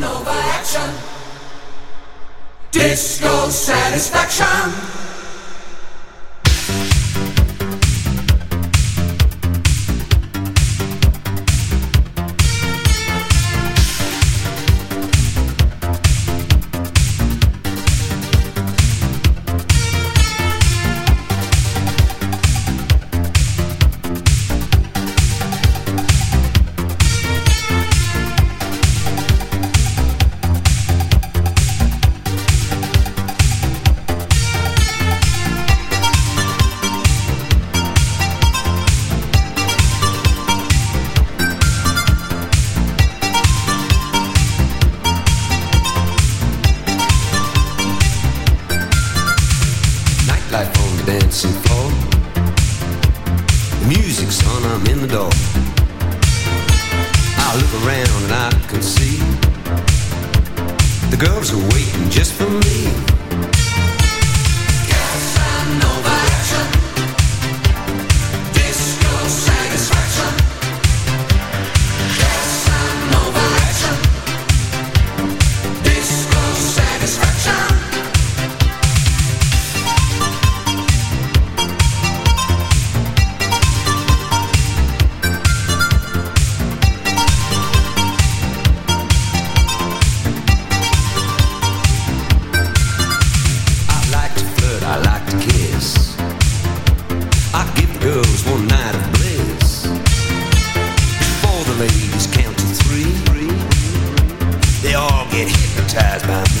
Nova action. Disco satisfaction. it's in fall. The music's on, I'm in the door. I look around and I can see the girls are waiting just for me. just one night of bliss. Before the ladies count to three, they all get hypnotized by me.